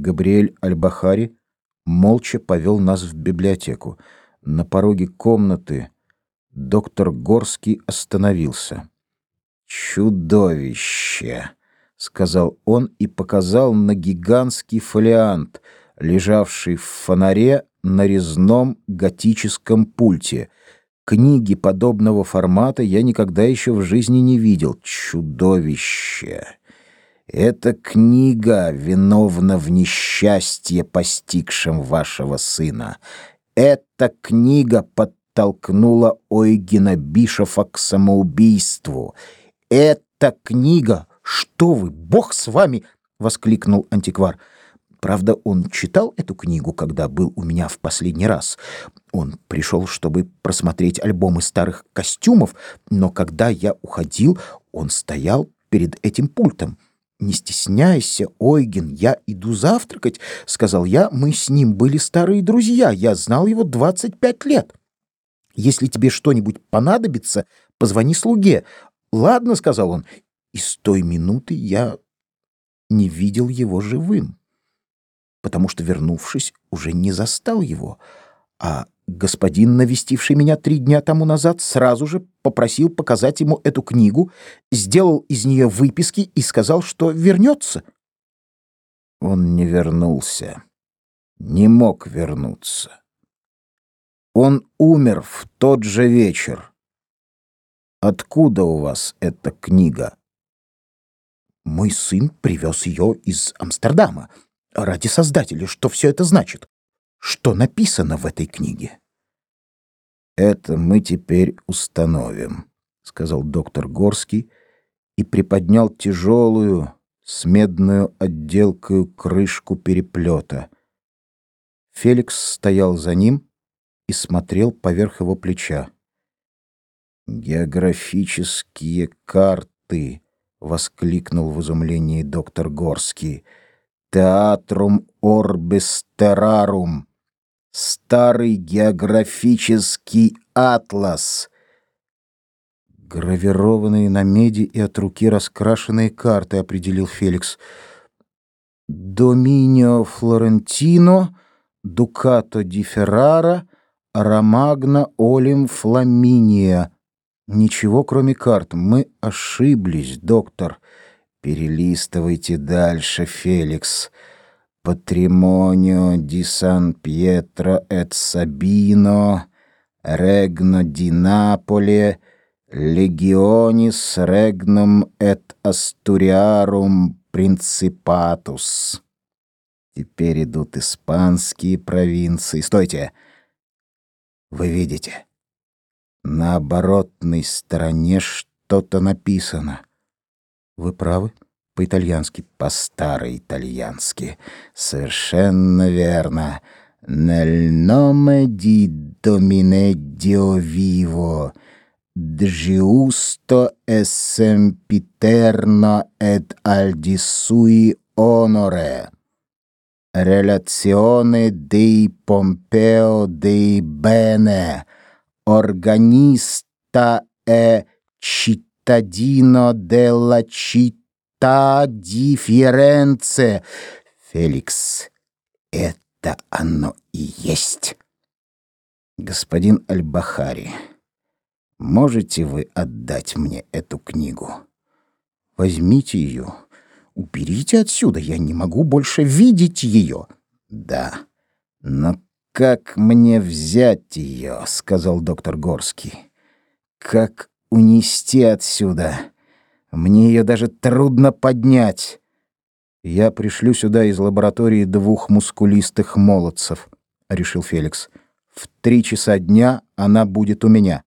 Габриэль Альбахари молча повел нас в библиотеку. На пороге комнаты доктор Горский остановился. «Чудовище!» — сказал он и показал на гигантский фолиант, лежавший в фонаре на резном готическом пульте. Книги подобного формата я никогда еще в жизни не видел. Чудовище! Эта книга виновна в несчастье, постигшем вашего сына. Эта книга подтолкнула Ойгена Бишофа к самоубийству. Эта книга... Что вы, бог с вами! воскликнул антиквар. Правда, он читал эту книгу, когда был у меня в последний раз. Он пришел, чтобы просмотреть альбомы старых костюмов, но когда я уходил, он стоял перед этим пультом. «Не стесняйся, Ойген, я иду завтракать», — сказал я. «Мы с ним были старые друзья, я знал его 25 лет. Если тебе что-нибудь понадобится, позвони слуге». «Ладно», — сказал он, и с той минуты я не видел его живым, потому что, вернувшись, уже не застал его, а Господин, навестивший меня три дня тому назад, сразу же попросил показать ему эту книгу, сделал из нее выписки и сказал, что вернется. Он не вернулся. Не мог вернуться. Он умер в тот же вечер. Откуда у вас эта книга? Мой сын привез ее из Амстердама. Ради создателя, что все это значит? Что написано в этой книге? Это мы теперь установим, сказал доктор Горский и приподнял тяжелую с медную отделкой крышку переплета. Феликс стоял за ним и смотрел поверх его плеча. Географические карты, воскликнул в изумлении доктор Горский. Театрум орбис террарум старый географический атлас, гравированные на меди и от руки раскрашенные карты, определил Феликс. Доминио Флорентино, Дукато ди Феррара, Ромагна Олим Фламиния. Ничего, кроме карт. Мы ошиблись, доктор. Перелистывайте дальше, Феликс. Patrimonio di San Pietro et Sabino, Regno di Napoli, Legionis Regnum et Asturiarum Principatus. Теперь идут испанские провинции. Стойте! Вы видите? На оборотной стороне что-то написано. Вы правы по-итальянски, по-старо-итальянски. Совершенно верно. Di Domine Dio vivo, giusto e sempiterno ed al di sui onore. Relazione dei Pompeo dei bene, organista e cittadino della città та дифференция. Феликс, это оно и есть. Господин Аль-Бахари, можете вы отдать мне эту книгу? Возьмите ее, уберите отсюда, я не могу больше видеть ее. Да, но как мне взять ее, сказал доктор Горский. Как унести отсюда? Мне ее даже трудно поднять. Я пришлю сюда из лаборатории двух мускулистых молодцев, решил Феликс. В три часа дня она будет у меня.